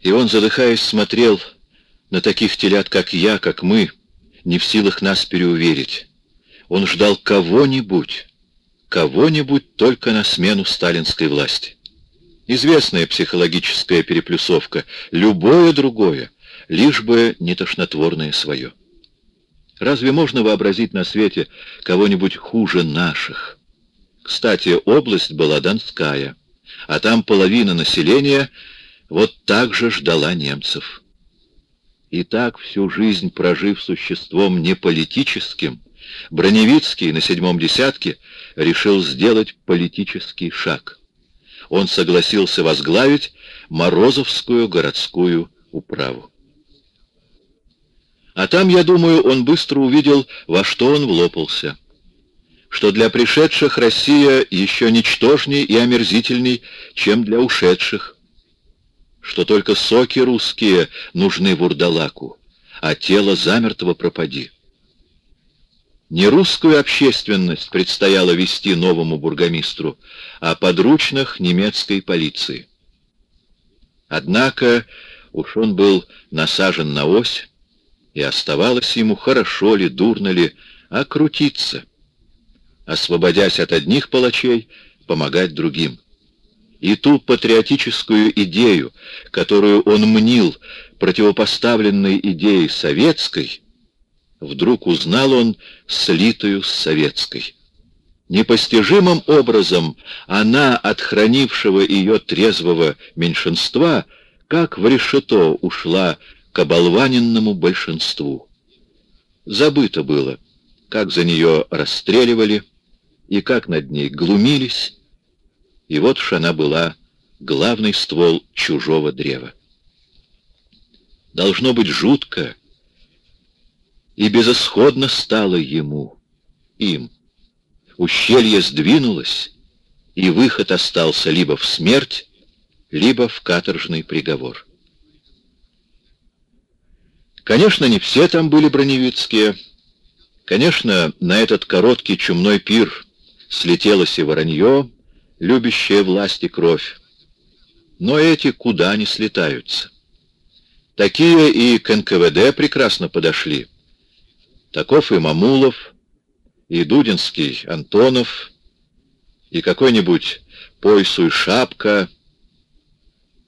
И он, задыхаясь, смотрел на таких телят, как я, как мы, не в силах нас переуверить. Он ждал кого-нибудь, кого-нибудь только на смену сталинской власти. Известная психологическая переплюсовка. Любое другое, лишь бы не тошнотворное свое. Разве можно вообразить на свете кого-нибудь хуже наших? Кстати, область была Донская, а там половина населения вот так же ждала немцев. И так всю жизнь прожив существом не политическим, Броневицкий на седьмом десятке решил сделать политический шаг. Он согласился возглавить Морозовскую городскую управу. А там, я думаю, он быстро увидел, во что он влопался. Что для пришедших Россия еще ничтожней и омерзительней, чем для ушедших. Что только соки русские нужны вурдалаку, а тело замертво пропади. Не русскую общественность предстояло вести новому бургомистру, а подручных немецкой полиции. Однако уж он был насажен на ось, и оставалось ему, хорошо ли, дурно ли, окрутиться, освободясь от одних палачей, помогать другим. И ту патриотическую идею, которую он мнил противопоставленной идее советской, вдруг узнал он слитую с советской. Непостижимым образом она от хранившего ее трезвого меньшинства, как в решето ушла к оболваненному большинству. Забыто было, как за нее расстреливали и как над ней глумились, и вот уж она была главный ствол чужого древа. Должно быть жутко, и безысходно стало ему, им. Ущелье сдвинулось, и выход остался либо в смерть, либо в каторжный приговор. Конечно, не все там были броневицкие. Конечно, на этот короткий чумной пир слетелось и воронье, любящее власть и кровь. Но эти куда не слетаются. Такие и к НКВД прекрасно подошли. Таков и Мамулов, и Дудинский Антонов, и какой-нибудь Пойсу и Шапка.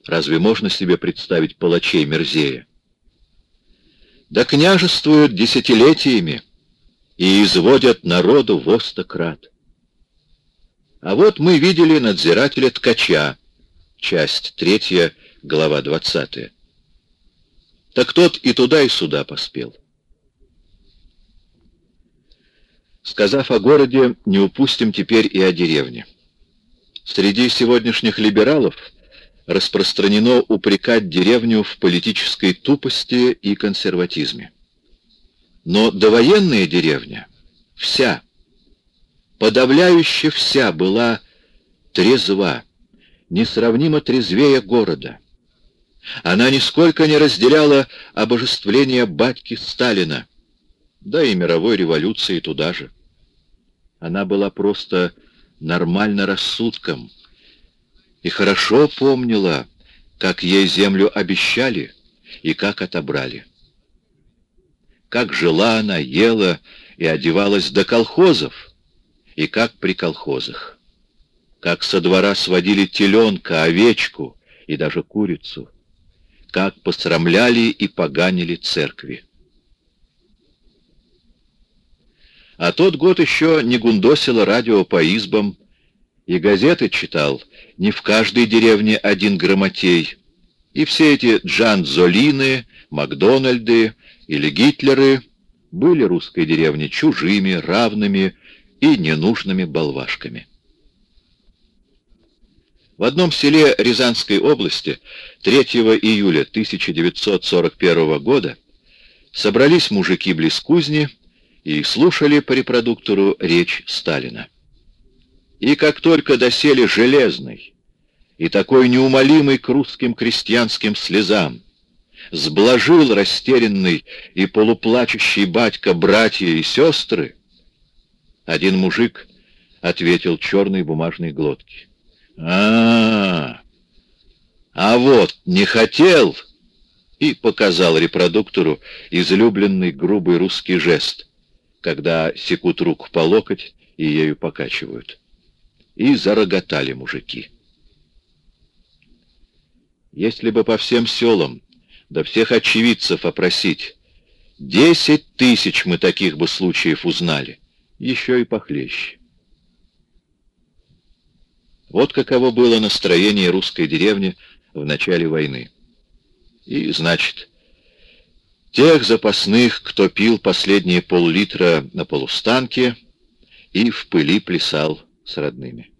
Разве можно себе представить палачей Мерзея? Да княжествуют десятилетиями и изводят народу в остократ. А вот мы видели надзирателя Ткача, часть третья, глава двадцатая. Так тот и туда, и сюда поспел. Сказав о городе, не упустим теперь и о деревне. Среди сегодняшних либералов распространено упрекать деревню в политической тупости и консерватизме. Но довоенная деревня, вся, подавляюще вся была трезва, несравнимо трезвее города. Она нисколько не разделяла обожествление батьки Сталина, да и мировой революции туда же. Она была просто нормально рассудком и хорошо помнила, как ей землю обещали и как отобрали. Как жила она, ела и одевалась до колхозов, и как при колхозах. Как со двора сводили теленка, овечку и даже курицу. Как посрамляли и поганили церкви. А тот год еще не гундосило радио по избам, и газеты читал не в каждой деревне один грамотей. И все эти Джанзолины, Макдональды или Гитлеры были русской деревне чужими, равными и ненужными болвашками. В одном селе Рязанской области 3 июля 1941 года собрались мужики близ кузни и слушали по репродуктору речь Сталина. И как только досели железный и такой неумолимый к русским крестьянским слезам, сблажил растерянный и полуплачущий батька братья и сестры, один мужик ответил черной бумажной глотки. а, -а, -а А вот не хотел и показал репродуктору излюбленный грубый русский жест, когда секут руку по локоть и ею покачивают. И зароготали мужики. Если бы по всем селам, да всех очевидцев опросить, десять тысяч мы таких бы случаев узнали, еще и похлеще. Вот каково было настроение русской деревни в начале войны. И, значит, тех запасных, кто пил последние пол-литра на полустанке и в пыли плясал с родными.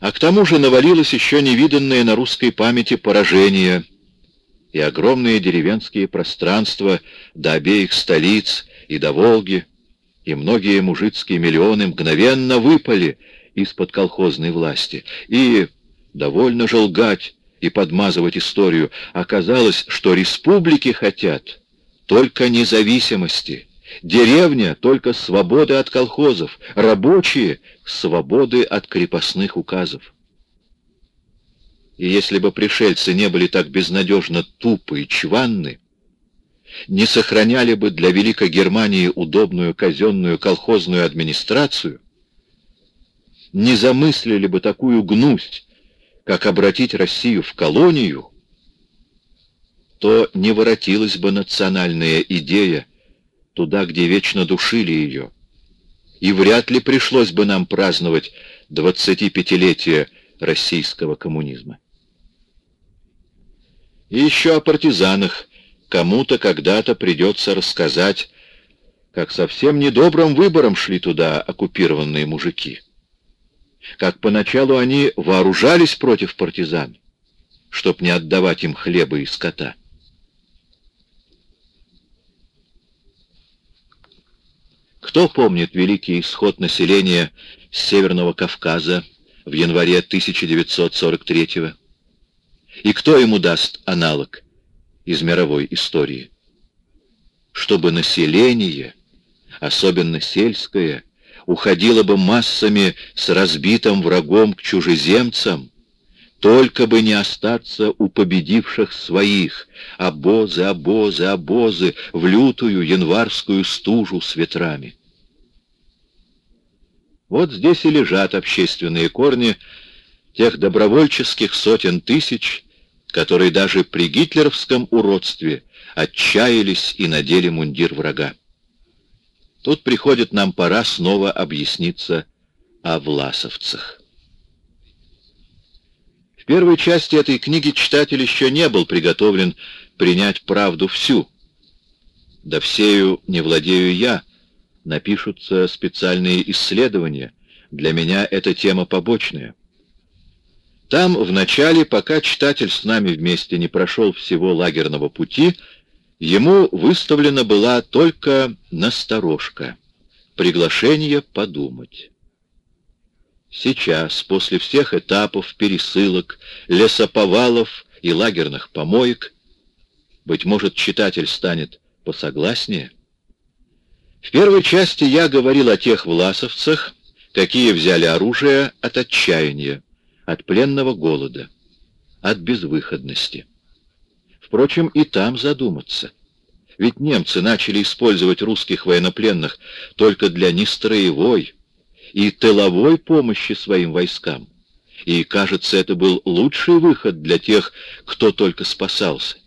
А к тому же навалилось еще невиданное на русской памяти поражение и огромные деревенские пространства до обеих столиц и до Волги, и многие мужицкие миллионы мгновенно выпали из-под колхозной власти. И, довольно же лгать и подмазывать историю, оказалось, что республики хотят только независимости, деревня — только свободы от колхозов, рабочие — свободы от крепостных указов. И если бы пришельцы не были так безнадежно тупы и чванны, не сохраняли бы для Великой Германии удобную казенную колхозную администрацию, не замыслили бы такую гнусть, как обратить Россию в колонию, то не воротилась бы национальная идея туда, где вечно душили ее, и вряд ли пришлось бы нам праздновать 25-летие российского коммунизма. И еще о партизанах кому-то когда-то придется рассказать, как совсем недобрым выбором шли туда оккупированные мужики как поначалу они вооружались против партизан, чтоб не отдавать им хлеба и скота. Кто помнит великий исход населения Северного Кавказа в январе 1943 -го? И кто ему даст аналог из мировой истории? Чтобы население, особенно сельское, уходила бы массами с разбитым врагом к чужеземцам, только бы не остаться у победивших своих, обозы, обозы, обозы, в лютую январскую стужу с ветрами. Вот здесь и лежат общественные корни тех добровольческих сотен тысяч, которые даже при гитлеровском уродстве отчаялись и надели мундир врага. Тут приходит нам пора снова объясниться о власовцах. В первой части этой книги читатель еще не был приготовлен принять правду всю. Да всею не владею я, напишутся специальные исследования. Для меня эта тема побочная. Там, в начале, пока читатель с нами вместе не прошел всего лагерного пути, Ему выставлена была только насторожка, приглашение подумать. Сейчас, после всех этапов, пересылок, лесоповалов и лагерных помоек, быть может, читатель станет посогласнее. В первой части я говорил о тех власовцах, какие взяли оружие от отчаяния, от пленного голода, от безвыходности. Впрочем, и там задуматься. Ведь немцы начали использовать русских военнопленных только для нестроевой и тыловой помощи своим войскам. И, кажется, это был лучший выход для тех, кто только спасался.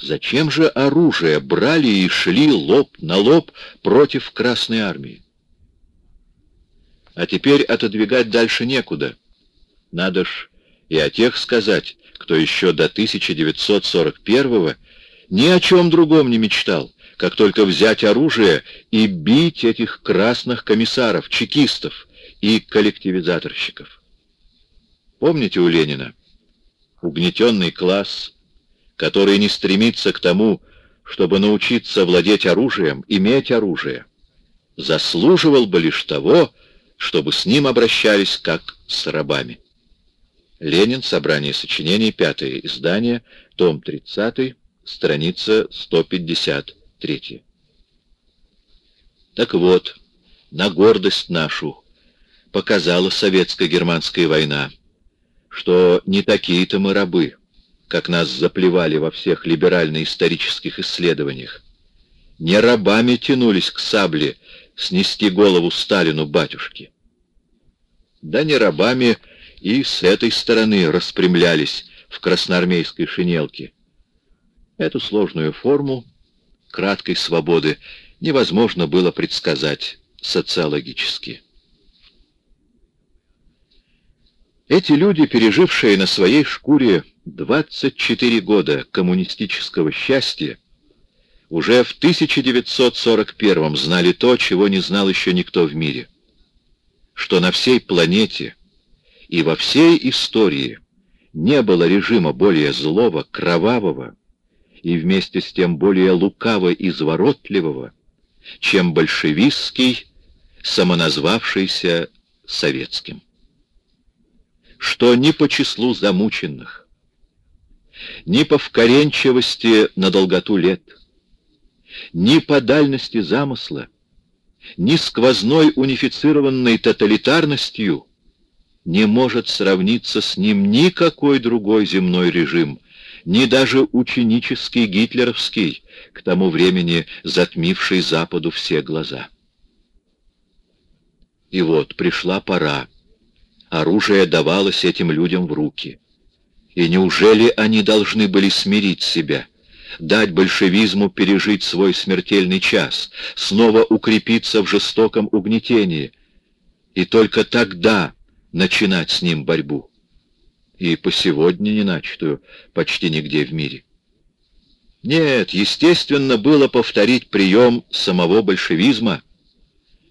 Зачем же оружие брали и шли лоб на лоб против Красной Армии? А теперь отодвигать дальше некуда. Надо ж и о тех сказать, кто еще до 1941 ни о чем другом не мечтал, как только взять оружие и бить этих красных комиссаров, чекистов и коллективизаторщиков. Помните у Ленина? Угнетенный класс, который не стремится к тому, чтобы научиться владеть оружием, иметь оружие, заслуживал бы лишь того, чтобы с ним обращались как с рабами. Ленин. Собрание сочинений. Пятое издание. Том 30. Страница 153. Так вот, на гордость нашу показала советско-германская война, что не такие-то мы рабы, как нас заплевали во всех либерально-исторических исследованиях. Не рабами тянулись к сабле снести голову Сталину батюшки. Да не рабами и с этой стороны распрямлялись в красноармейской шинелке. Эту сложную форму краткой свободы невозможно было предсказать социологически. Эти люди, пережившие на своей шкуре 24 года коммунистического счастья, уже в 1941 знали то, чего не знал еще никто в мире, что на всей планете и во всей истории не было режима более злого, кровавого и вместе с тем более лукаво изворотливого, чем большевистский, самоназвавшийся советским. Что ни по числу замученных, ни по вкоренчивости на долготу лет, ни по дальности замысла, ни сквозной унифицированной тоталитарностью не может сравниться с ним никакой другой земной режим, ни даже ученический гитлеровский, к тому времени затмивший Западу все глаза. И вот пришла пора. Оружие давалось этим людям в руки. И неужели они должны были смирить себя, дать большевизму пережить свой смертельный час, снова укрепиться в жестоком угнетении, и только тогда начинать с ним борьбу? И по сегодня не начатую почти нигде в мире. Нет, естественно было повторить прием самого большевизма,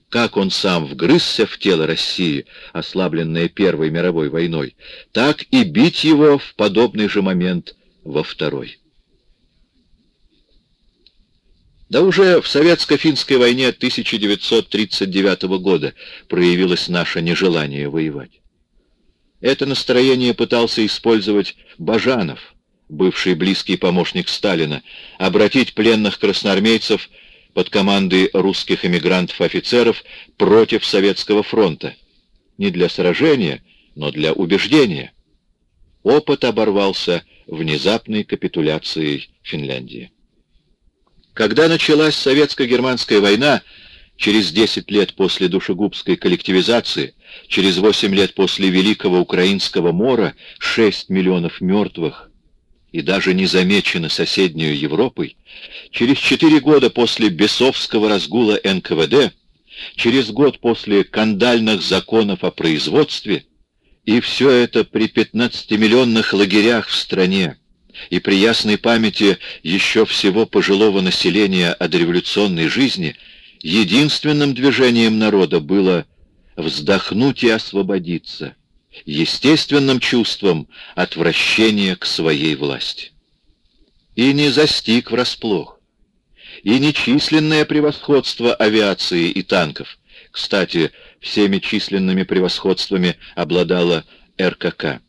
как он сам вгрызся в тело России, ослабленное Первой мировой войной, так и бить его в подобный же момент во Второй. Да уже в Советско-финской войне 1939 года проявилось наше нежелание воевать. Это настроение пытался использовать Бажанов — бывший близкий помощник Сталина, обратить пленных красноармейцев под командой русских эмигрантов-офицеров против Советского фронта. Не для сражения, но для убеждения. Опыт оборвался внезапной капитуляцией Финляндии. Когда началась советско-германская война, через 10 лет после душегубской коллективизации, через 8 лет после Великого Украинского мора, 6 миллионов мертвых, и даже не замечены соседнюю Европой, через четыре года после бесовского разгула НКВД, через год после кандальных законов о производстве, и все это при 15-миллионных лагерях в стране, и при ясной памяти еще всего пожилого населения о дореволюционной жизни, единственным движением народа было вздохнуть и освободиться, естественным чувством отвращения к своей власти. И не застиг врасплох. И нечисленное превосходство авиации и танков. Кстати, всеми численными превосходствами обладала РКК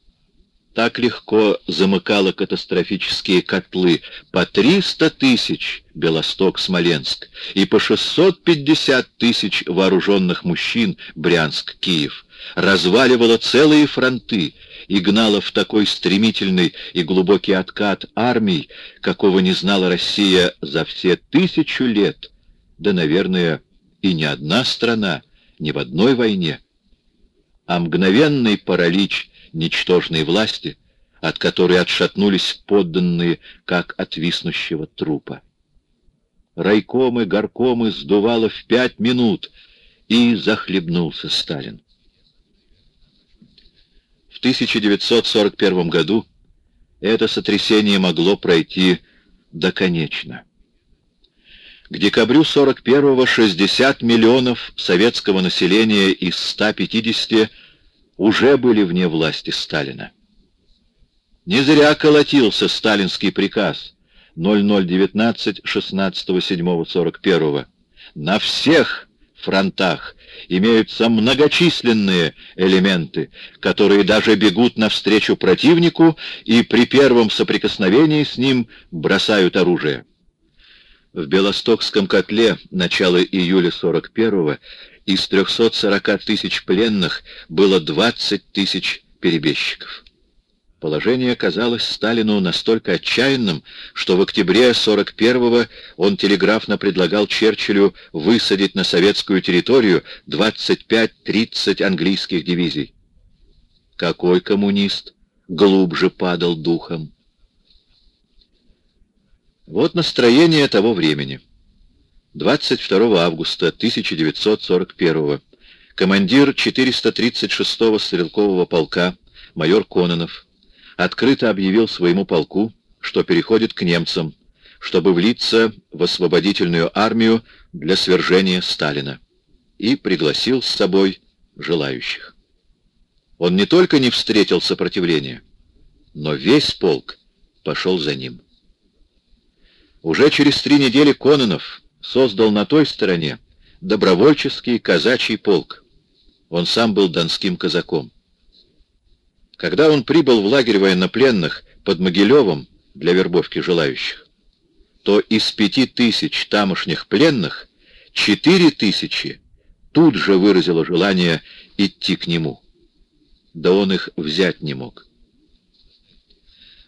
так легко замыкала катастрофические котлы. По 300 тысяч Белосток-Смоленск и по 650 тысяч вооруженных мужчин Брянск-Киев, разваливала целые фронты и гнала в такой стремительный и глубокий откат армий, какого не знала Россия за все тысячу лет, да, наверное, и ни одна страна, ни в одной войне. А мгновенный паралич ничтожной власти, от которой отшатнулись подданные, как от виснущего трупа. Райкомы, горкомы сдувало в пять минут, и захлебнулся Сталин. В 1941 году это сотрясение могло пройти доконечно. К декабрю 41-го 60 миллионов советского населения из 150 уже были вне власти Сталина. Не зря колотился сталинский приказ 0019 16.07.41. На всех фронтах имеются многочисленные элементы, которые даже бегут навстречу противнику и при первом соприкосновении с ним бросают оружие. В Белостокском котле начала июля 41-го из 340 тысяч пленных было 20 тысяч перебежчиков. Положение казалось Сталину настолько отчаянным, что в октябре 41-го он телеграфно предлагал Черчиллю высадить на советскую территорию 25-30 английских дивизий. Какой коммунист глубже падал духом? Вот настроение того времени. 22 августа 1941 командир 436-го стрелкового полка майор Кононов открыто объявил своему полку, что переходит к немцам, чтобы влиться в освободительную армию для свержения Сталина, и пригласил с собой желающих. Он не только не встретил сопротивления, но весь полк пошел за ним. Уже через три недели Кононов создал на той стороне добровольческий казачий полк. Он сам был донским казаком. Когда он прибыл в лагерь военнопленных под Могилевом для вербовки желающих, то из пяти тысяч тамошних пленных четыре тысячи тут же выразило желание идти к нему. Да он их взять не мог.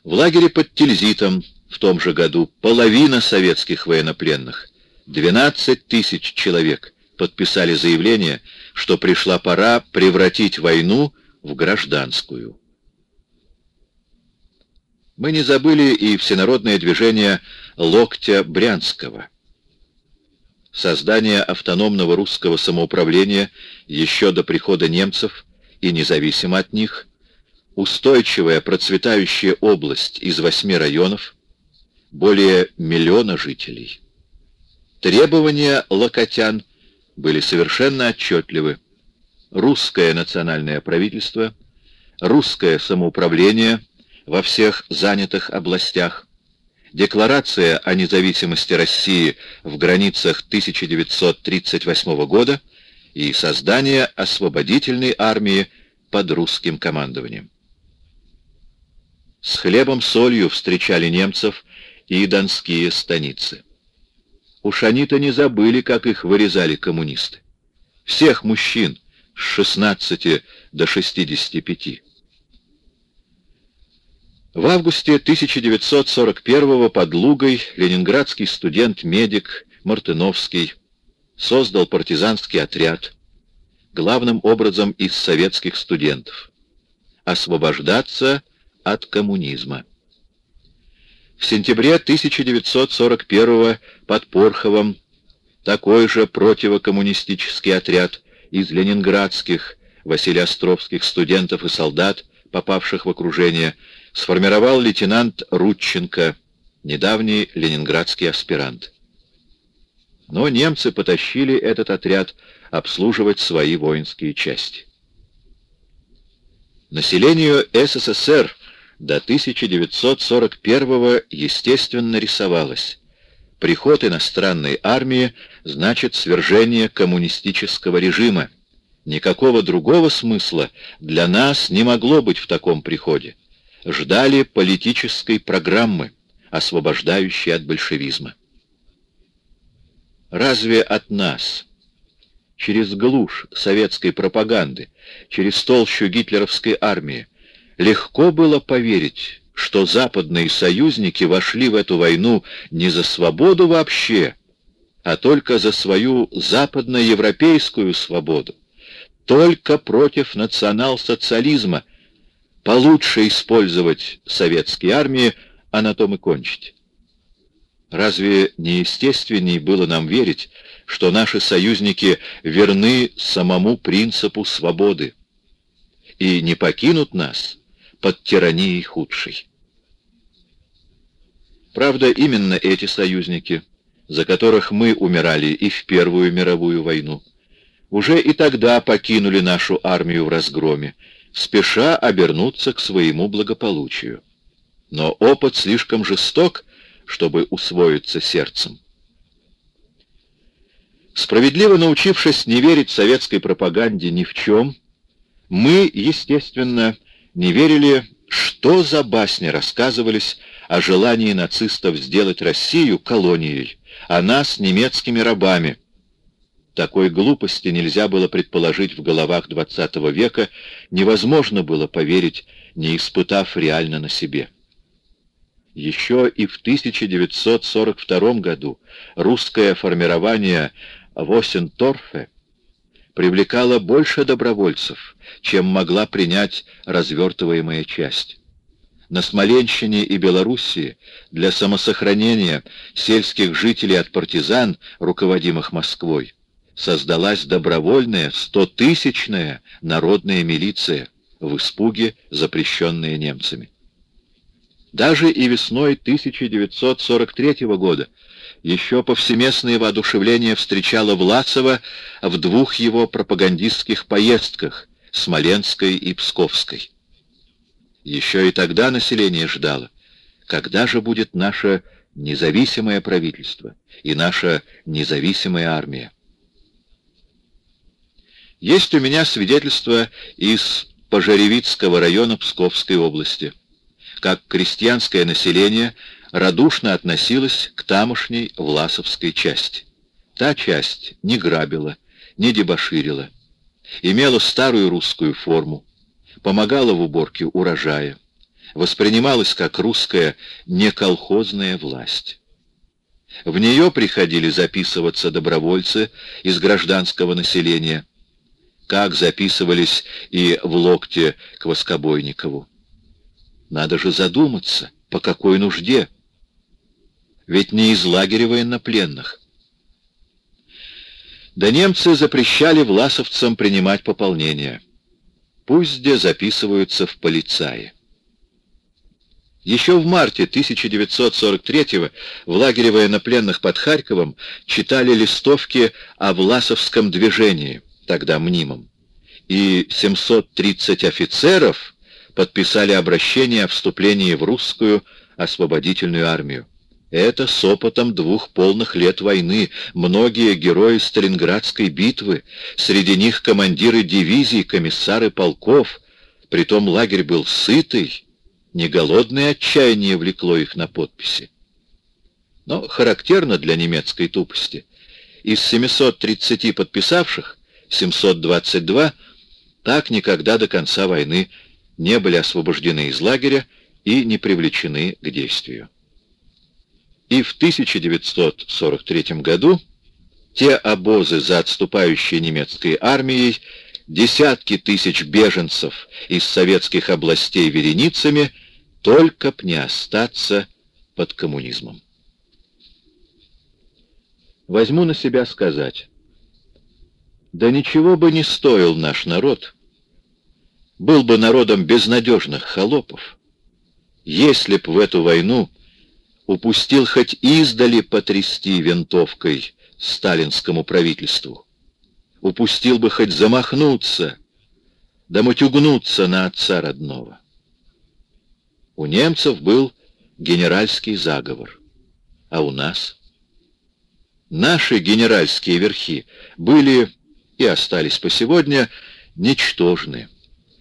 В лагере под Тильзитом в том же году половина советских военнопленных, 12 тысяч человек, подписали заявление, что пришла пора превратить войну в гражданскую. Мы не забыли и всенародное движение «Локтя Брянского». Создание автономного русского самоуправления еще до прихода немцев и независимо от них, устойчивая процветающая область из восьми районов, более миллиона жителей. Требования локотян были совершенно отчетливы. Русское национальное правительство, русское самоуправление – во всех занятых областях, Декларация о независимости России в границах 1938 года и создание освободительной армии под русским командованием. С хлебом-солью встречали немцев и донские станицы. Уж они-то не забыли, как их вырезали коммунисты. Всех мужчин с 16 до 65. В августе 1941 под Лугой ленинградский студент-медик Мартыновский создал партизанский отряд, главным образом из советских студентов, освобождаться от коммунизма. В сентябре 1941 под Порховом такой же противокоммунистический отряд из ленинградских, Василиостровских студентов и солдат, попавших в окружение, сформировал лейтенант Рудченко, недавний ленинградский аспирант. Но немцы потащили этот отряд обслуживать свои воинские части. Населению СССР до 1941 естественно рисовалось. Приход иностранной армии значит свержение коммунистического режима. Никакого другого смысла для нас не могло быть в таком приходе ждали политической программы, освобождающей от большевизма. Разве от нас, через глушь советской пропаганды, через толщу гитлеровской армии, легко было поверить, что западные союзники вошли в эту войну не за свободу вообще, а только за свою западноевропейскую свободу, только против национал-социализма, получше использовать советские армии, а на том и кончить. Разве не естественней было нам верить, что наши союзники верны самому принципу свободы и не покинут нас под тиранией худшей? Правда, именно эти союзники, за которых мы умирали и в Первую мировую войну, уже и тогда покинули нашу армию в разгроме, спеша обернуться к своему благополучию. Но опыт слишком жесток, чтобы усвоиться сердцем. Справедливо научившись не верить советской пропаганде ни в чем, мы, естественно, не верили, что за басни рассказывались о желании нацистов сделать Россию колонией, а нас немецкими рабами, такой глупости нельзя было предположить в головах XX века, невозможно было поверить не испытав реально на себе. Еще и в 1942 году русское формирование в привлекало больше добровольцев, чем могла принять развертываемая часть. На Смоленщине и Белоруссии для самосохранения сельских жителей от партизан, руководимых Москвой, создалась добровольная стотысячная народная милиция в испуге, запрещенная немцами. Даже и весной 1943 года еще повсеместное воодушевление встречало Власова в двух его пропагандистских поездках, Смоленской и Псковской. Еще и тогда население ждало, когда же будет наше независимое правительство и наша независимая армия. Есть у меня свидетельство из Пожаревицкого района Псковской области, как крестьянское население радушно относилось к тамошней Власовской части. Та часть не грабила, не дебоширила, имела старую русскую форму, помогала в уборке урожая, воспринималась как русская неколхозная власть. В нее приходили записываться добровольцы из гражданского населения – как записывались и в локте к Воскобойникову. Надо же задуматься, по какой нужде. Ведь не из лагеря военнопленных. Да немцы запрещали власовцам принимать пополнение. Пусть где записываются в полицаи. Еще в марте 1943 в лагере военнопленных под Харьковом читали листовки о Власовском движении — тогда мнимым, и 730 офицеров подписали обращение о вступлении в русскую освободительную армию. Это с опытом двух полных лет войны, многие герои Сталинградской битвы, среди них командиры дивизий, комиссары полков, притом лагерь был сытый, не голодное отчаяние влекло их на подписи. Но характерно для немецкой тупости. Из 730 подписавших 722 так никогда до конца войны не были освобождены из лагеря и не привлечены к действию. И в 1943 году те обозы за отступающей немецкой армией, десятки тысяч беженцев из советских областей вереницами, только б не остаться под коммунизмом. Возьму на себя сказать, да ничего бы не стоил наш народ. Был бы народом безнадежных холопов. Если б в эту войну упустил хоть издали потрясти винтовкой сталинскому правительству. Упустил бы хоть замахнуться, да матюгнуться на отца родного. У немцев был генеральский заговор, а у нас... Наши генеральские верхи были и остались по сегодня ничтожны,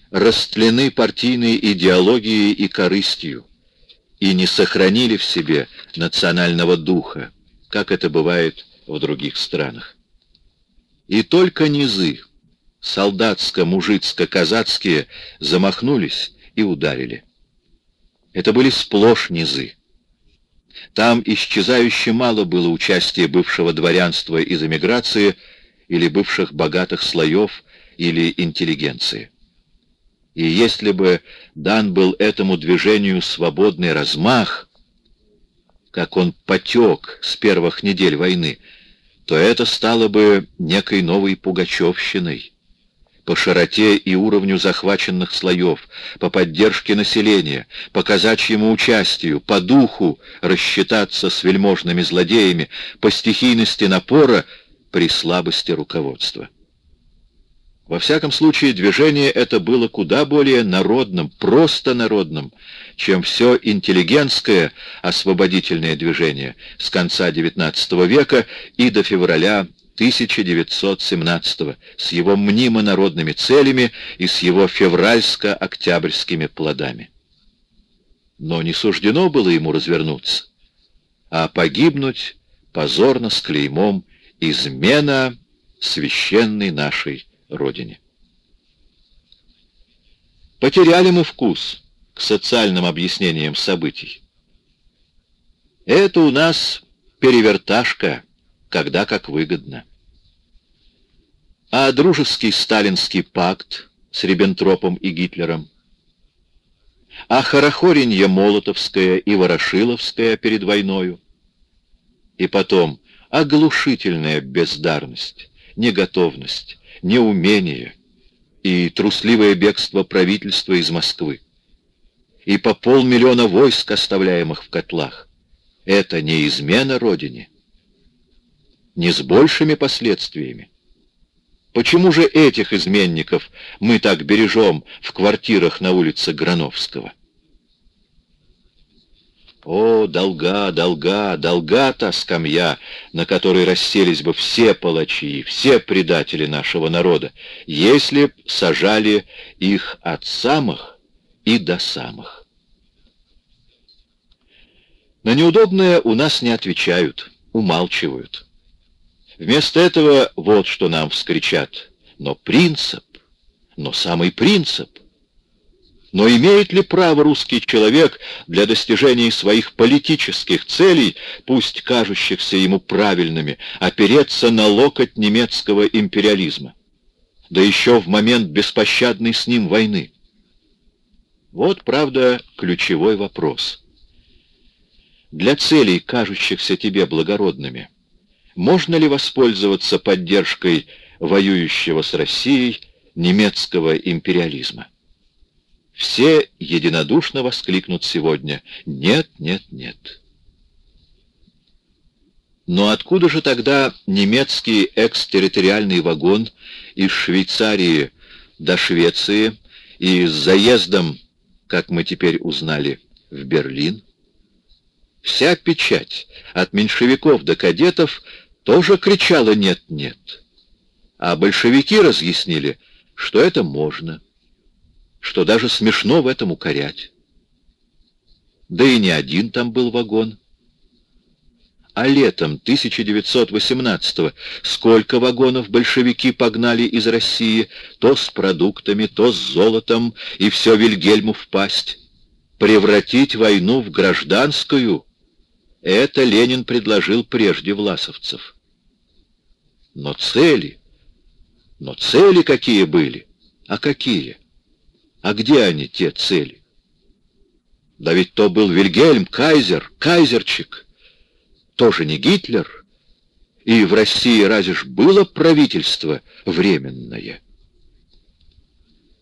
растлены партийной идеологией и корыстью, и не сохранили в себе национального духа, как это бывает в других странах. И только низы, солдатско-мужицко-казацкие, замахнулись и ударили. Это были сплошь низы. Там исчезающе мало было участия бывшего дворянства из эмиграции или бывших богатых слоев, или интеллигенции. И если бы дан был этому движению свободный размах, как он потек с первых недель войны, то это стало бы некой новой пугачевщиной. По широте и уровню захваченных слоев, по поддержке населения, по казачьему участию, по духу рассчитаться с вельможными злодеями, по стихийности напора — при слабости руководства. Во всяком случае, движение это было куда более народным, просто народным, чем все интеллигентское освободительное движение с конца XIX века и до февраля 1917 с его мнимо-народными целями и с его февральско-октябрьскими плодами. Но не суждено было ему развернуться, а погибнуть позорно с клеймом измена священной нашей Родине. Потеряли мы вкус к социальным объяснениям событий. Это у нас переверташка, когда как выгодно. А дружеский сталинский пакт с Риббентропом и Гитлером, а хорохоренье Молотовское и Ворошиловское перед войною, и потом оглушительная бездарность, неготовность, неумение и трусливое бегство правительства из Москвы, и по полмиллиона войск, оставляемых в котлах. Это не измена Родине, не с большими последствиями. Почему же этих изменников мы так бережем в квартирах на улице Грановского? О, долга, долга, долга та скамья, на которой расселись бы все палачи, все предатели нашего народа, если б сажали их от самых и до самых. На неудобное у нас не отвечают, умалчивают. Вместо этого вот что нам вскричат. Но принцип, но самый принцип. Но имеет ли право русский человек для достижения своих политических целей, пусть кажущихся ему правильными, опереться на локоть немецкого империализма? Да еще в момент беспощадной с ним войны. Вот, правда, ключевой вопрос. Для целей, кажущихся тебе благородными, можно ли воспользоваться поддержкой воюющего с Россией немецкого империализма? Все единодушно воскликнут сегодня «нет, нет, нет». Но откуда же тогда немецкий экстерриториальный вагон из Швейцарии до Швеции и с заездом, как мы теперь узнали, в Берлин? Вся печать, от меньшевиков до кадетов, тоже кричала «нет-нет». А большевики разъяснили, что это можно, что даже смешно в этом укорять. Да и не один там был вагон. А летом 1918-го сколько вагонов большевики погнали из России, то с продуктами, то с золотом, и все Вильгельму впасть. Превратить войну в гражданскую — это Ленин предложил прежде власовцев. Но цели, но цели какие были? А какие? А где они, те цели? Да ведь то был Вильгельм, кайзер, кайзерчик. Тоже не Гитлер. И в России разве ж было правительство временное?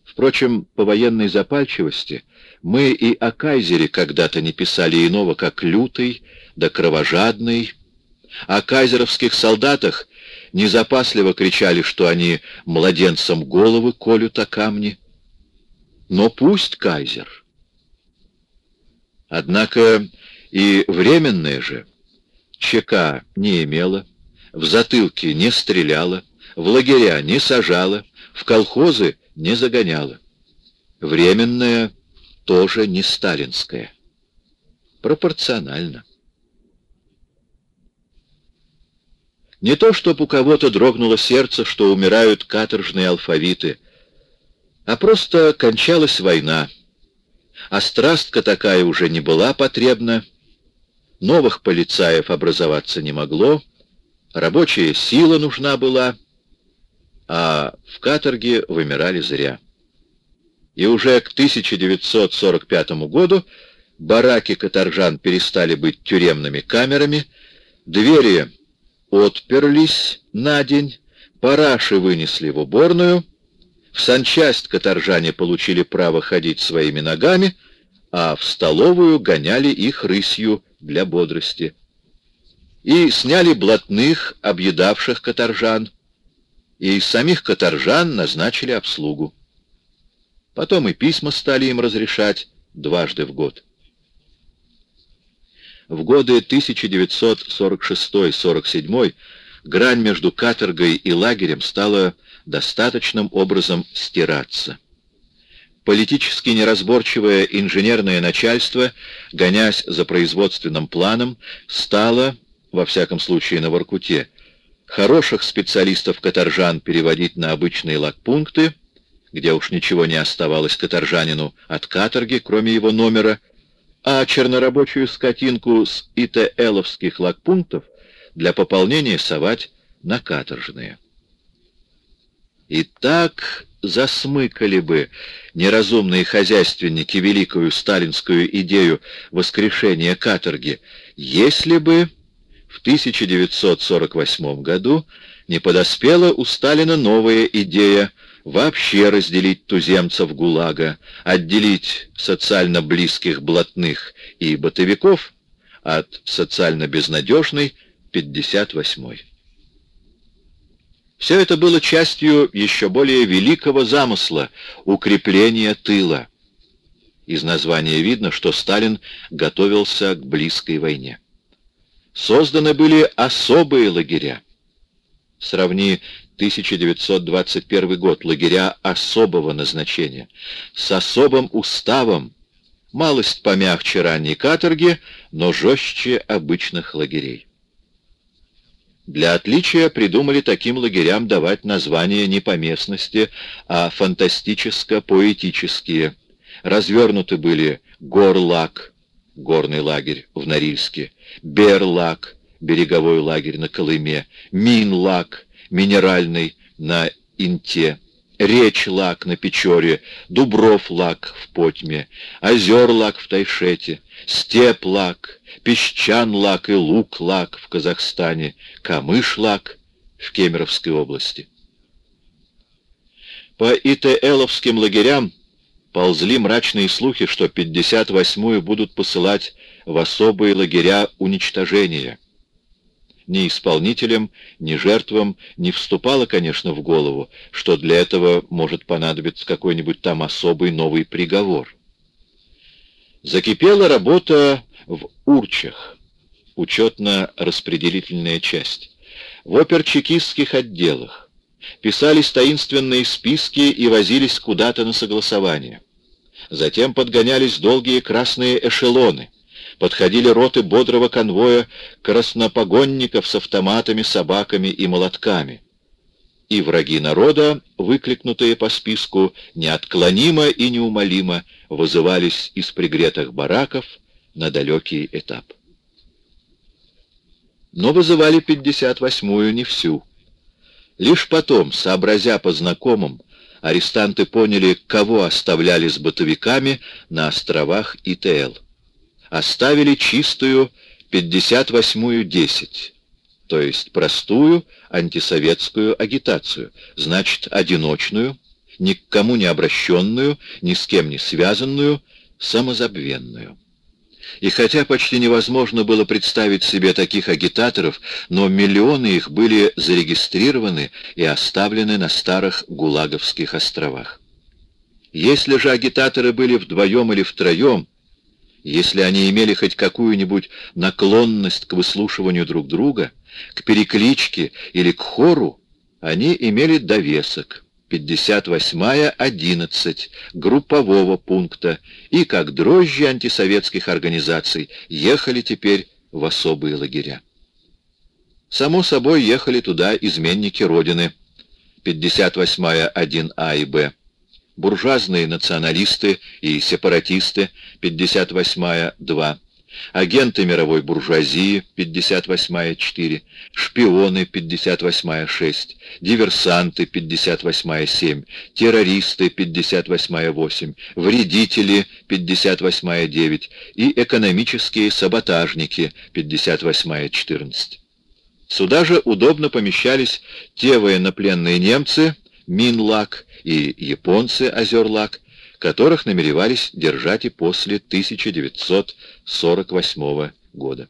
Впрочем, по военной запальчивости мы и о кайзере когда-то не писали иного, как лютый, да кровожадный. О кайзеровских солдатах незапасливо кричали, что они младенцам головы колют о камни. Но пусть кайзер. Однако и временное же ЧК не имела, в затылке не стреляла, в лагеря не сажала, в колхозы не загоняла. Временное тоже не сталинское. Пропорционально. Не то, чтобы у кого-то дрогнуло сердце, что умирают каторжные алфавиты, а просто кончалась война, а страстка такая уже не была потребна, новых полицаев образоваться не могло, рабочая сила нужна была, а в каторге вымирали зря. И уже к 1945 году бараки каторжан перестали быть тюремными камерами, двери отперлись на день, параши вынесли в уборную, в санчасть каторжане получили право ходить своими ногами, а в столовую гоняли их рысью для бодрости. И сняли блатных, объедавших каторжан, и из самих каторжан назначили обслугу. Потом и письма стали им разрешать дважды в год. В годы 1946-47 грань между каторгой и лагерем стала достаточным образом стираться. Политически неразборчивое инженерное начальство, гонясь за производственным планом, стало, во всяком случае на Воркуте, хороших специалистов-каторжан переводить на обычные лагпункты, где уж ничего не оставалось каторжанину от каторги, кроме его номера, а чернорабочую скотинку с ИТЛовских лагпунктов для пополнения совать на каторжные. И так засмыкали бы неразумные хозяйственники великую сталинскую идею воскрешения каторги, если бы в 1948 году не подоспела у Сталина новая идея вообще разделить туземцев ГУЛАГа, отделить социально близких блатных и бытовиков от социально безнадежной 58-й. Все это было частью еще более великого замысла — укрепления тыла. Из названия видно, что Сталин готовился к близкой войне. Созданы были особые лагеря. Сравни 1921 год, лагеря особого назначения, с особым уставом, малость помягче ранней каторги, но жестче обычных лагерей. Для отличия придумали таким лагерям давать названия не по местности, а фантастическо-поэтические. Развернуты были Горлак, горный лагерь в Норильске, Берлак, береговой лагерь на Колыме, Минлак, минеральный на Инте, Речлаг на Печоре, Дубровлаг в Потьме, Озерлаг в Тайшете, Степлаг, Песчанлаг и Луглаг в Казахстане, Камышлаг в Кемеровской области. По ИТЛовским лагерям ползли мрачные слухи, что 58-ю будут посылать в особые лагеря уничтожения ни исполнителям, ни жертвам не вступало, конечно, в голову, что для этого может понадобиться какой-нибудь там особый новый приговор. Закипела работа в Урчах, учетно-распределительная часть, в оперчекистских отделах. Писались таинственные списки и возились куда-то на согласование. Затем подгонялись долгие красные эшелоны — подходили роты бодрого конвоя краснопогонников с автоматами, собаками и молотками. И враги народа, выкликнутые по списку, неотклонимо и неумолимо вызывались из пригретых бараков на далекий этап. Но вызывали 58-ю не всю. Лишь потом, сообразя по знакомым, арестанты поняли, кого оставляли с бытовиками на островах ИТЛ оставили чистую 58-ю 10, то есть простую антисоветскую агитацию, значит, одиночную, ни к кому не обращенную, ни с кем не связанную, самозабвенную. И хотя почти невозможно было представить себе таких агитаторов, но миллионы их были зарегистрированы и оставлены на старых Гулаговских островах. Если же агитаторы были вдвоем или втроем, если они имели хоть какую-нибудь наклонность к выслушиванию друг друга, к перекличке или к хору, они имели довесок 58-я 11 группового пункта. И, как дрожжи антисоветских организаций, ехали теперь в особые лагеря. Само собой, ехали туда изменники Родины, 58-я 1А и Б, буржуазные националисты и сепаратисты, 58-я 2, агенты мировой буржуазии, 58-я 4, шпионы, 58-я 6, диверсанты, 58-я 7, террористы, 58-я 8, вредители, 58-я 9 и экономические саботажники, 58-я 14. Сюда же удобно помещались те военнопленные немцы, Минлак и японцы Озерлак, которых намеревались держать и после 1948 года.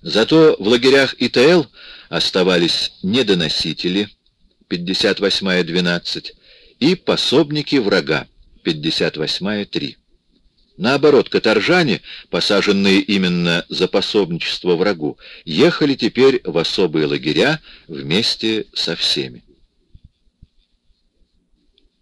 Зато в лагерях ИТЛ оставались недоносители 58-я 12 и пособники врага 58-я 3. Наоборот, каторжане, посаженные именно за пособничество врагу, ехали теперь в особые лагеря вместе со всеми.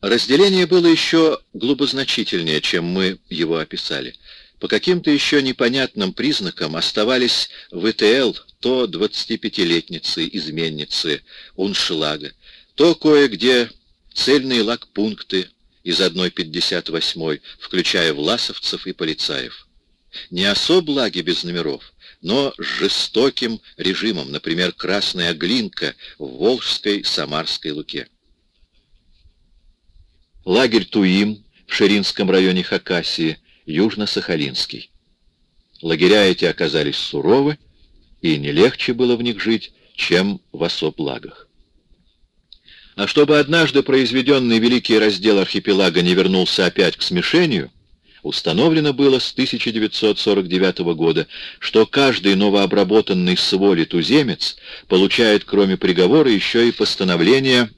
Разделение было еще глубозначительнее, чем мы его описали. По каким-то еще непонятным признакам оставались в ИТЛ то 25-летницы, изменницы, уншлага, то кое-где цельные лагпункты из 1.58, включая власовцев и полицаев. Не особ лаги без номеров, но с жестоким режимом, например, Красная Глинка в Волжской Самарской Луке. Лагерь Туим в Ширинском районе Хакасии, Южно-Сахалинский. Лагеря эти оказались суровы, и не легче было в них жить, чем в особ-лагах. А чтобы однажды произведенный великий раздел архипелага не вернулся опять к смешению, установлено было с 1949 года, что каждый новообработанный с туземец получает, кроме приговора, еще и постановление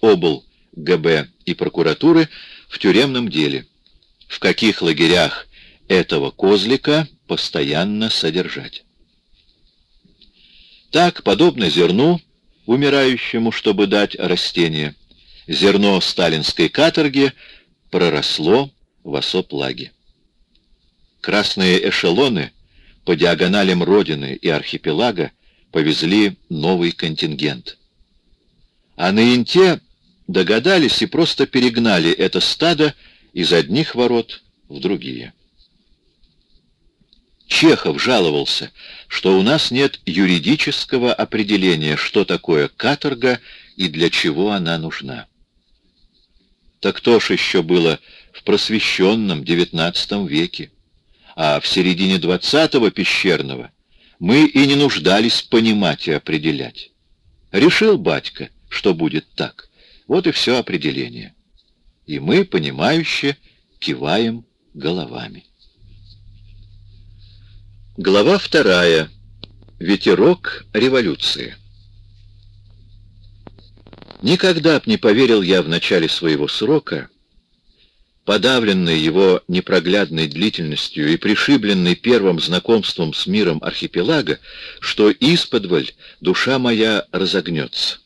обл. ГБ и прокуратуры в тюремном деле, в каких лагерях этого козлика постоянно содержать. Так, подобно зерну, умирающему, чтобы дать растение, зерно сталинской каторги проросло в осоплаге. Красные эшелоны по диагоналям Родины и архипелага повезли новый контингент. А на Инте догадались и просто перегнали это стадо из одних ворот в другие. Чехов жаловался, что у нас нет юридического определения, что такое каторга и для чего она нужна. Так то ж еще было в просвещенном XIX веке, а в середине XX пещерного мы и не нуждались понимать и определять. Решил батька, что будет так. Вот и все определение. И мы, понимающе, киваем головами. Глава вторая. Ветерок революции. Никогда б не поверил я в начале своего срока, подавленный его непроглядной длительностью и пришибленный первым знакомством с миром архипелага, что исподволь душа моя разогнется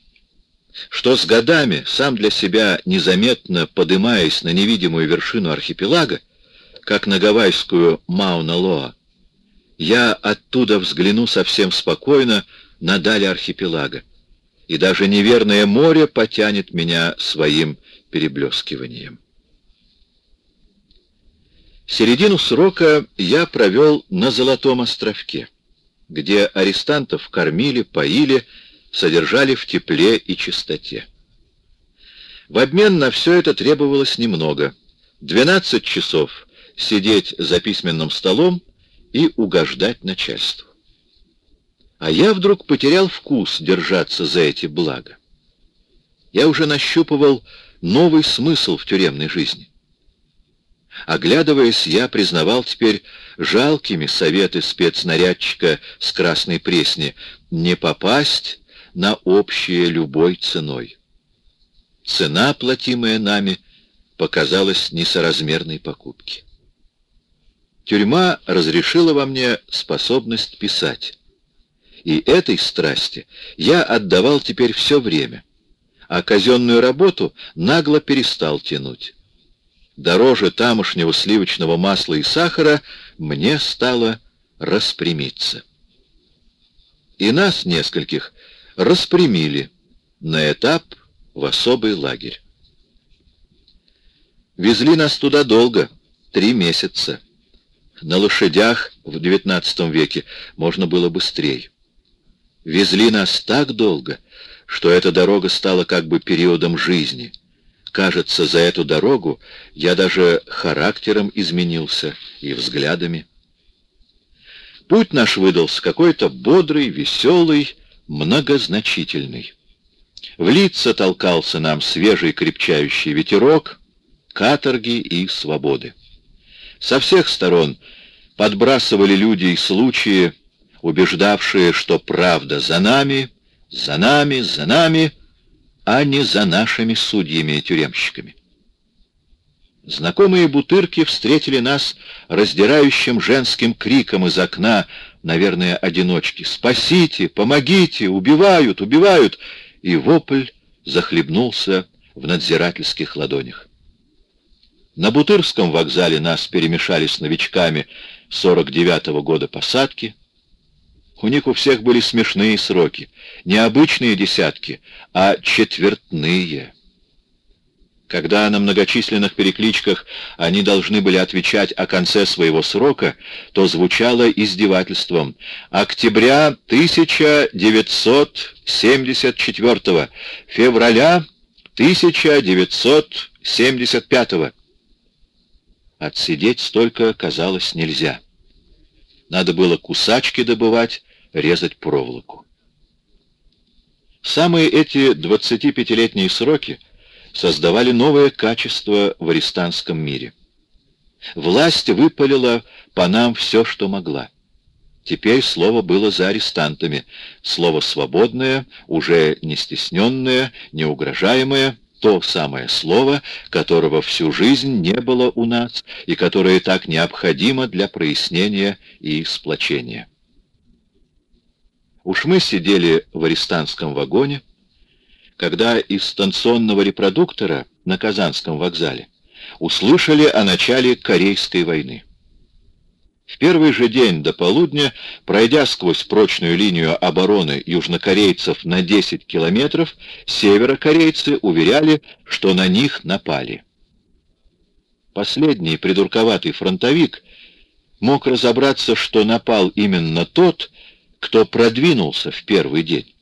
что с годами, сам для себя незаметно подымаясь на невидимую вершину архипелага, как на гавайскую Мауна-Лоа, я оттуда взгляну совсем спокойно на дали архипелага, и даже неверное море потянет меня своим переблескиванием. Середину срока я провел на Золотом островке, где арестантов кормили, поили содержали в тепле и чистоте. В обмен на все это требовалось немного. 12 часов сидеть за письменным столом и угождать начальству. А я вдруг потерял вкус держаться за эти блага. Я уже нащупывал новый смысл в тюремной жизни. Оглядываясь, я признавал теперь жалкими советы спецнарядчика с Красной Пресни не попасть на общее любой ценой. Цена, платимая нами, показалась несоразмерной покупки. Тюрьма разрешила во мне способность писать. И этой страсти я отдавал теперь все время, а казенную работу нагло перестал тянуть. Дороже тамошнего сливочного масла и сахара мне стало распрямиться. И нас, нескольких, распрямили на этап в особый лагерь. Везли нас туда долго, три месяца. На лошадях в XIX веке можно было быстрее. Везли нас так долго, что эта дорога стала как бы периодом жизни. Кажется, за эту дорогу я даже характером изменился и взглядами. Путь наш выдался какой-то бодрый, веселый, многозначительный. В лица толкался нам свежий крепчающий ветерок, каторги и свободы. Со всех сторон подбрасывали люди и случаи, убеждавшие, что правда за нами, за нами, за нами, а не за нашими судьями и тюремщиками. Знакомые бутырки встретили нас раздирающим женским криком из окна, наверное, одиночки. «Спасите! Помогите! Убивают! Убивают!» И вопль захлебнулся в надзирательских ладонях. На Бутырском вокзале нас перемешали с новичками 49-го года посадки. У них у всех были смешные сроки, не обычные десятки, а четвертные. Когда на многочисленных перекличках они должны были отвечать о конце своего срока, то звучало издевательством «Октября 1974, февраля 1975». Отсидеть столько казалось нельзя. Надо было кусачки добывать, резать проволоку. Самые эти 25-летние сроки создавали новое качество в арестантском мире. Власть выпалила по нам все, что могла. Теперь слово было за арестантами. Слово свободное, уже не стесненное, не угрожаемое, то самое слово, которого всю жизнь не было у нас и которое так необходимо для прояснения и сплочения. Уж мы сидели в арестантском вагоне, когда из станционного репродуктора на Казанском вокзале услышали о начале Корейской войны. В первый же день до полудня, пройдя сквозь прочную линию обороны южнокорейцев на 10 километров, северокорейцы уверяли, что на них напали. Последний придурковатый фронтовик мог разобраться, что напал именно тот, кто продвинулся в первый день.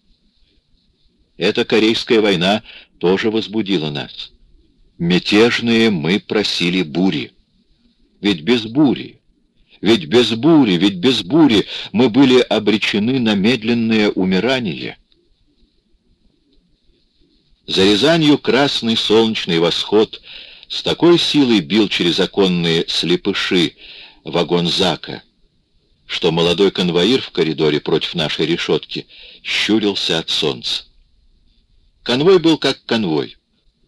Эта Корейская война тоже возбудила нас. Мятежные мы просили бури. Ведь без бури, ведь без бури, ведь без бури мы были обречены на медленное умирание. За Рязанью красный солнечный восход с такой силой бил через оконные слепыши вагон Зака, что молодой конвоир в коридоре против нашей решетки щурился от солнца. Конвой был как конвой.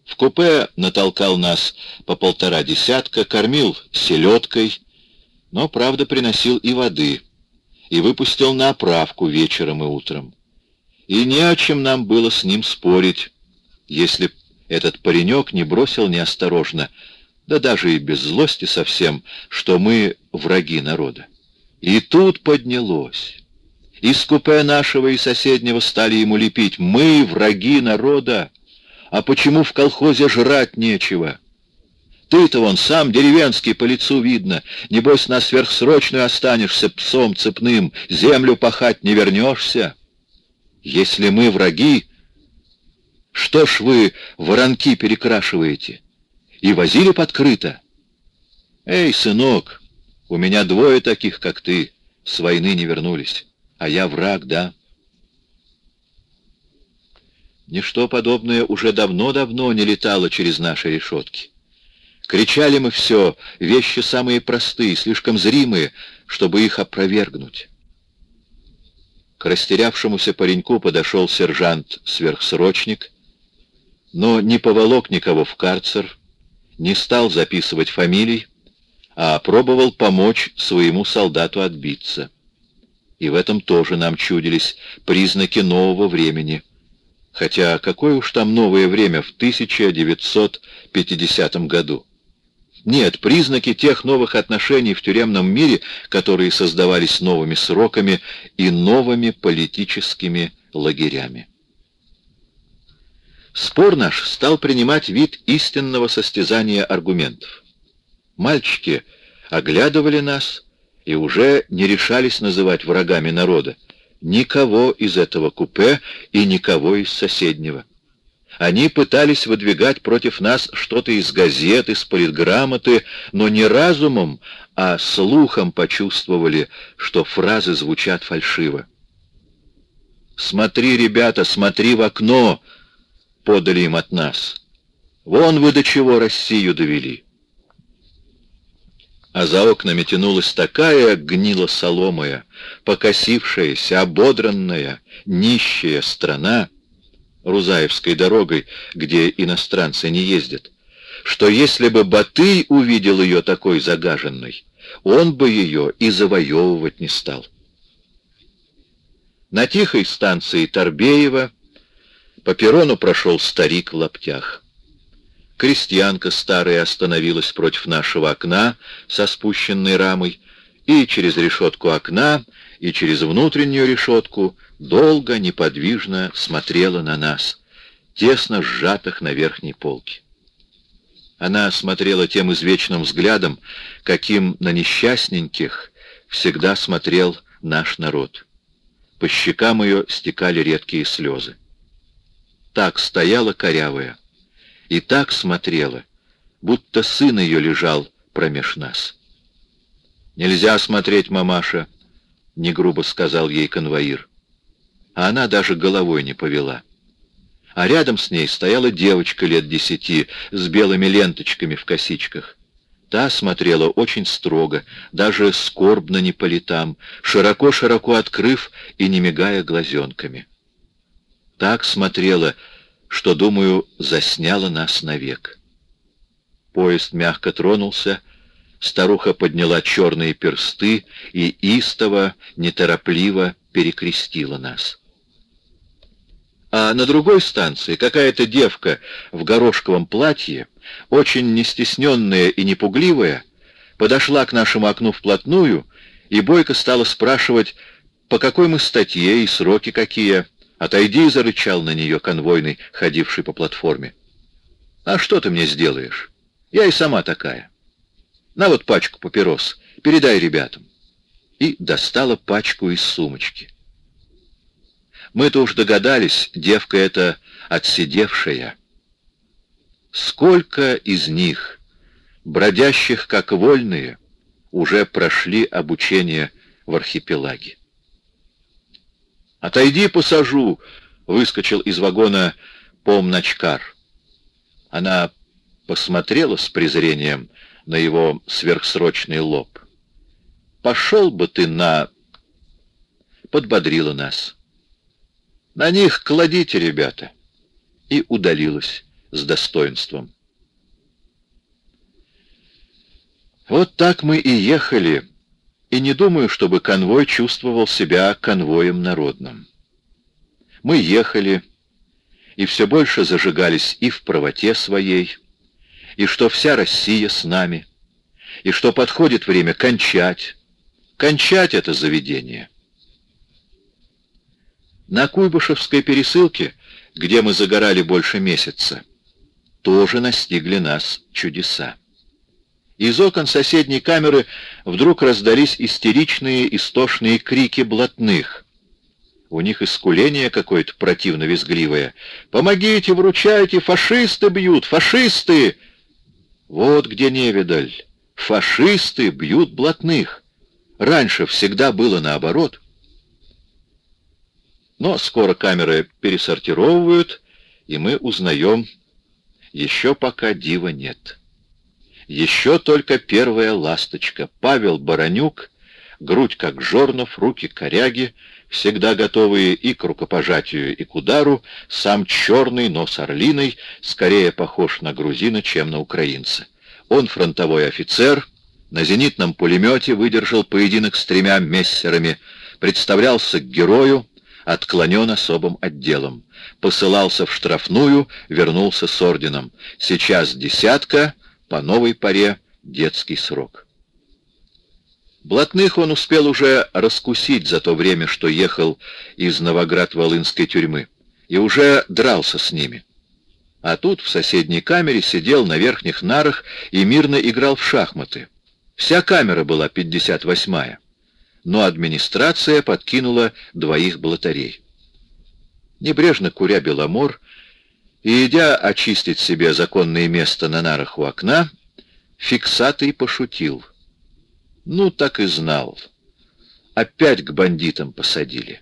В купе натолкал нас по полтора десятка, кормил селедкой, но, правда, приносил и воды, и выпустил на оправку вечером и утром. И не о чем нам было с ним спорить, если этот паренек не бросил неосторожно, да даже и без злости совсем, что мы враги народа. И тут поднялось. Из купе нашего и соседнего стали ему лепить. Мы враги народа. А почему в колхозе жрать нечего? Ты-то вон сам деревенский по лицу видно. Небось, на сверхсрочную останешься псом цепным, землю пахать не вернешься. Если мы враги, что ж вы воронки перекрашиваете? И возили подкрыто? Эй, сынок, у меня двое таких, как ты, с войны не вернулись. А я враг, да? Ничто подобное уже давно-давно не летало через наши решетки. Кричали мы все, вещи самые простые, слишком зримые, чтобы их опровергнуть. К растерявшемуся пареньку подошел сержант-сверхсрочник, но не поволок никого в карцер, не стал записывать фамилий, а пробовал помочь своему солдату отбиться. И в этом тоже нам чудились признаки нового времени. Хотя какое уж там новое время в 1950 году? Нет, признаки тех новых отношений в тюремном мире, которые создавались новыми сроками и новыми политическими лагерями. Спор наш стал принимать вид истинного состязания аргументов. Мальчики оглядывали нас и уже не решались называть врагами народа никого из этого купе и никого из соседнего. Они пытались выдвигать против нас что-то из газет, из политграмоты, но не разумом, а слухом почувствовали, что фразы звучат фальшиво. «Смотри, ребята, смотри в окно!» — подали им от нас. «Вон вы до чего Россию довели!» А за окнами тянулась такая гнило-соломая, покосившаяся, ободранная, нищая страна Рузаевской дорогой, где иностранцы не ездят, что если бы Батый увидел ее такой загаженной, он бы ее и завоевывать не стал. На тихой станции Торбеева по перрону прошел старик в лаптях. Крестьянка старая остановилась против нашего окна со спущенной рамой, и через решетку окна, и через внутреннюю решетку долго, неподвижно смотрела на нас, тесно сжатых на верхней полке. Она смотрела тем извечным взглядом, каким на несчастненьких всегда смотрел наш народ. По щекам ее стекали редкие слезы. Так стояла корявая и так смотрела, будто сын ее лежал промеж нас. «Нельзя смотреть, мамаша», — не грубо сказал ей конвоир. А она даже головой не повела. А рядом с ней стояла девочка лет десяти с белыми ленточками в косичках. Та смотрела очень строго, даже скорбно не по летам, широко-широко открыв и не мигая глазенками. Так смотрела, что, думаю, засняла нас навек. Поезд мягко тронулся, старуха подняла черные персты и истово, неторопливо перекрестила нас. А на другой станции какая-то девка в горошковом платье, очень нестесненная и непугливая, подошла к нашему окну вплотную и бойко стала спрашивать, по какой мы статье и сроки какие. «Отойди!» — зарычал на нее конвойный, ходивший по платформе. «А что ты мне сделаешь? Я и сама такая. На вот пачку папирос, передай ребятам». И достала пачку из сумочки. Мы-то уж догадались, девка эта отсидевшая. Сколько из них, бродящих как вольные, уже прошли обучение в архипелаге? «Отойди, посажу!» — выскочил из вагона помночкар. Она посмотрела с презрением на его сверхсрочный лоб. «Пошел бы ты на...» Подбодрила нас. На них кладите, ребята!» И удалилась с достоинством. Вот так мы и ехали, и не думаю, чтобы конвой чувствовал себя конвоем народным. Мы ехали, и все больше зажигались и в правоте своей, и что вся Россия с нами, и что подходит время кончать, кончать это заведение — на Куйбышевской пересылке, где мы загорали больше месяца, тоже настигли нас чудеса. Из окон соседней камеры вдруг раздались истеричные, истошные крики блатных. У них искуление какое-то противно-визгливое. «Помогите, вручайте! Фашисты бьют! Фашисты!» Вот где невидаль. Фашисты бьют блатных. Раньше всегда было наоборот — но скоро камеры пересортировывают, и мы узнаем, еще пока дива нет. Еще только первая ласточка. Павел Баранюк, грудь как жорнов, руки коряги, всегда готовые и к рукопожатию, и к удару, сам черный, но с орлиной, скорее похож на грузина, чем на украинца. Он фронтовой офицер, на зенитном пулемете выдержал поединок с тремя мессерами, представлялся к герою, отклонен особым отделом. Посылался в штрафную, вернулся с орденом. Сейчас десятка, по новой паре детский срок. Блатных он успел уже раскусить за то время, что ехал из Новоград-Волынской тюрьмы, и уже дрался с ними. А тут в соседней камере сидел на верхних нарах и мирно играл в шахматы. Вся камера была 58-я но администрация подкинула двоих блатарей. Небрежно куря беломор и идя очистить себе законное место на нарах у окна, фиксатый пошутил. Ну, так и знал. Опять к бандитам посадили.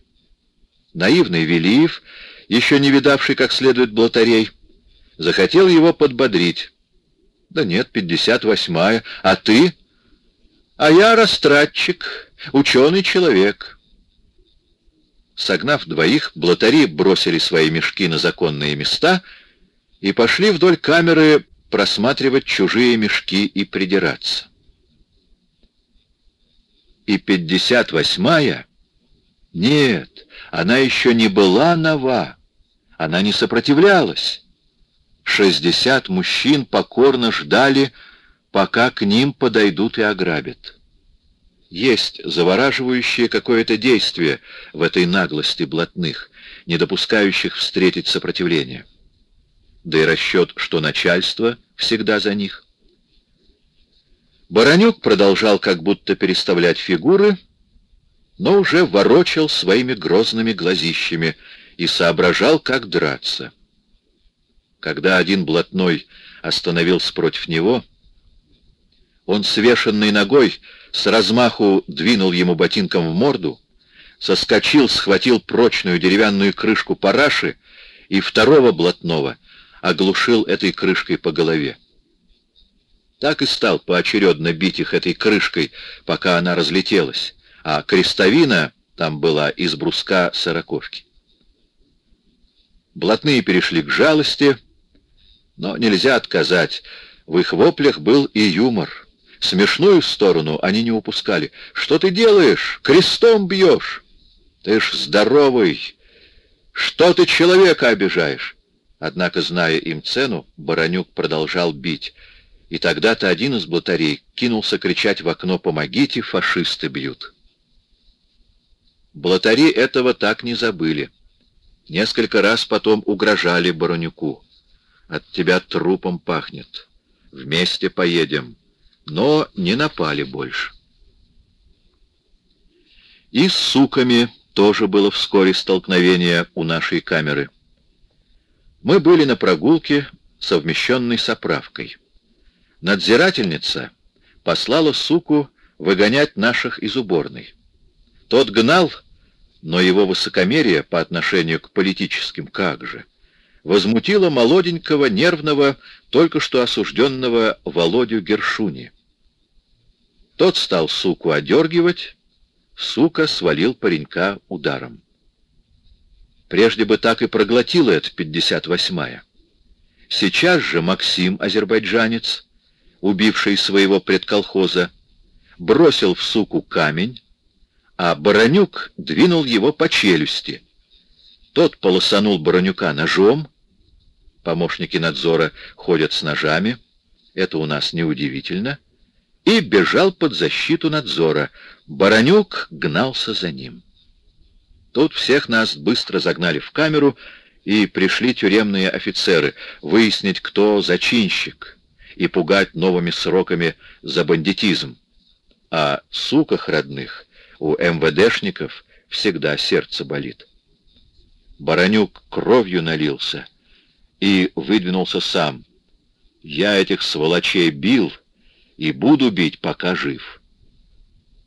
Наивный Велиев, еще не видавший как следует блатарей, захотел его подбодрить. Да нет, пятьдесят восьмая. А ты? А я растратчик, ученый человек. Согнав двоих, блатари бросили свои мешки на законные места и пошли вдоль камеры просматривать чужие мешки и придираться. И пятьдесят восьмая? Нет, она еще не была нова. Она не сопротивлялась. Шестьдесят мужчин покорно ждали, пока к ним подойдут и ограбят. Есть завораживающее какое-то действие в этой наглости блатных, не допускающих встретить сопротивление. Да и расчет, что начальство — всегда за них. Баранюк продолжал как будто переставлять фигуры, но уже ворочал своими грозными глазищами и соображал, как драться. Когда один блатной остановился против него, он свешенной ногой с размаху двинул ему ботинком в морду, соскочил, схватил прочную деревянную крышку параши и второго блатного оглушил этой крышкой по голове. Так и стал поочередно бить их этой крышкой, пока она разлетелась, а крестовина там была из бруска сороковки. Блатные перешли к жалости, но нельзя отказать, в их воплях был и юмор. Смешную сторону они не упускали. «Что ты делаешь? Крестом бьешь!» «Ты ж здоровый! Что ты человека обижаешь?» Однако, зная им цену, Баранюк продолжал бить. И тогда-то один из блатарей кинулся кричать в окно «Помогите, фашисты бьют!» Блатари этого так не забыли. Несколько раз потом угрожали Баранюку. «От тебя трупом пахнет. Вместе поедем» но не напали больше. И с суками тоже было вскоре столкновение у нашей камеры. Мы были на прогулке, совмещенной с оправкой. Надзирательница послала суку выгонять наших из уборной. Тот гнал, но его высокомерие по отношению к политическим как же, возмутило молоденького, нервного, только что осужденного Володю Гершуни. Тот стал суку одергивать, сука свалил паренька ударом. Прежде бы так и проглотила это 58-я. Сейчас же Максим, азербайджанец, убивший своего предколхоза, бросил в суку камень, а Баранюк двинул его по челюсти. Тот полосанул Баранюка ножом, помощники надзора ходят с ножами, это у нас неудивительно, и бежал под защиту надзора. Баранюк гнался за ним. Тут всех нас быстро загнали в камеру, и пришли тюремные офицеры выяснить, кто зачинщик, и пугать новыми сроками за бандитизм. А суках родных у МВДшников всегда сердце болит. Баранюк кровью налился и выдвинулся сам. Я этих сволочей бил и буду бить, пока жив.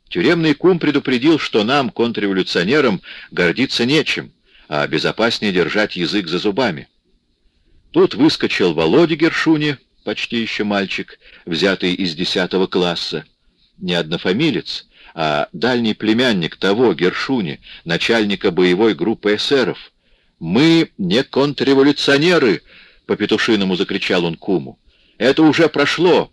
Тюремный кум предупредил, что нам, контрреволюционерам, гордиться нечем, а безопаснее держать язык за зубами. Тут выскочил Володя Гершуни, почти еще мальчик, взятый из десятого класса. Не однофамилец, а дальний племянник того Гершуни, начальника боевой группы эсеров. «Мы не контрреволюционеры!» — по-петушиному закричал он куму. «Это уже прошло!»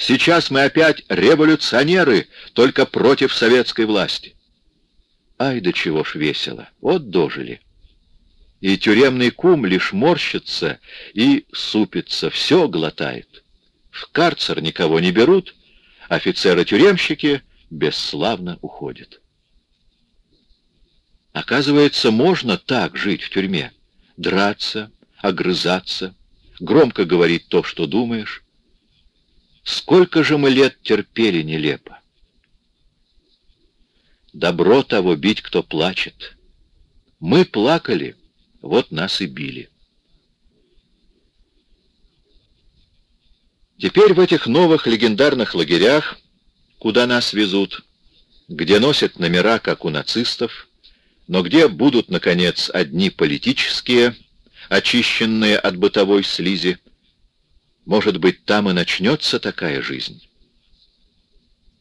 Сейчас мы опять революционеры, только против советской власти. Ай, да чего ж весело. Вот дожили. И тюремный кум лишь морщится и супится, все глотает. В карцер никого не берут, офицеры-тюремщики бесславно уходят. Оказывается, можно так жить в тюрьме. Драться, огрызаться, громко говорить то, что думаешь, Сколько же мы лет терпели нелепо. Добро того бить, кто плачет. Мы плакали, вот нас и били. Теперь в этих новых легендарных лагерях, куда нас везут, где носят номера, как у нацистов, но где будут, наконец, одни политические, очищенные от бытовой слизи, может быть, там и начнется такая жизнь.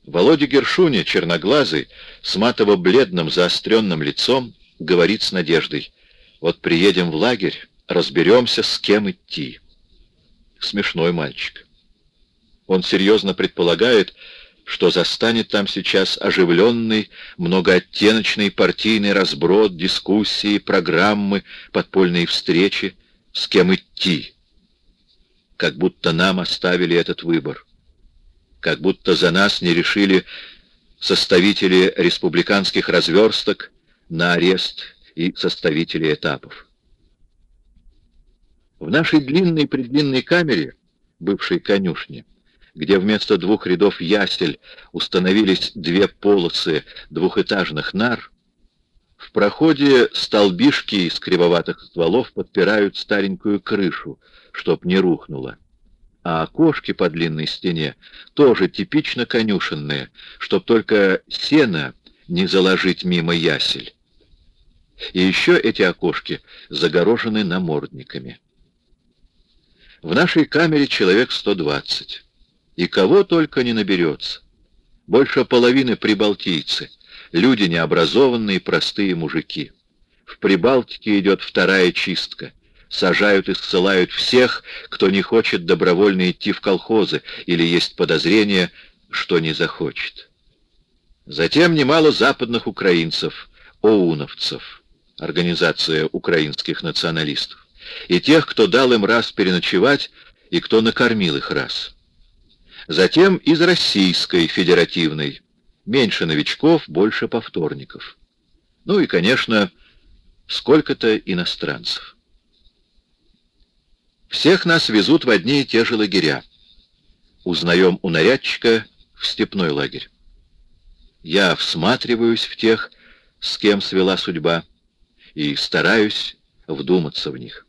Володя Гершуня, черноглазый, с матово-бледным заостренным лицом, говорит с надеждой. Вот приедем в лагерь, разберемся, с кем идти. Смешной мальчик. Он серьезно предполагает, что застанет там сейчас оживленный, многооттеночный партийный разброд, дискуссии, программы, подпольные встречи, с кем идти как будто нам оставили этот выбор, как будто за нас не решили составители республиканских разверсток на арест и составители этапов. В нашей длинной-предлинной камере бывшей конюшни, где вместо двух рядов ясель установились две полосы двухэтажных нар, в проходе столбишки из кривоватых стволов подпирают старенькую крышу, чтоб не рухнула. А окошки по длинной стене тоже типично конюшенные, чтоб только сено не заложить мимо ясель. И еще эти окошки загорожены намордниками. В нашей камере человек 120. И кого только не наберется. Больше половины прибалтийцы. Люди необразованные, простые мужики. В Прибалтике идет вторая чистка. Сажают и ссылают всех, кто не хочет добровольно идти в колхозы или есть подозрение, что не захочет. Затем немало западных украинцев, оуновцев, организация украинских националистов и тех, кто дал им раз переночевать, и кто накормил их раз. Затем из Российской Федеративной. Меньше новичков, больше повторников. Ну и, конечно, сколько-то иностранцев. Всех нас везут в одни и те же лагеря. Узнаем у нарядчика в степной лагерь. Я всматриваюсь в тех, с кем свела судьба, и стараюсь вдуматься в них.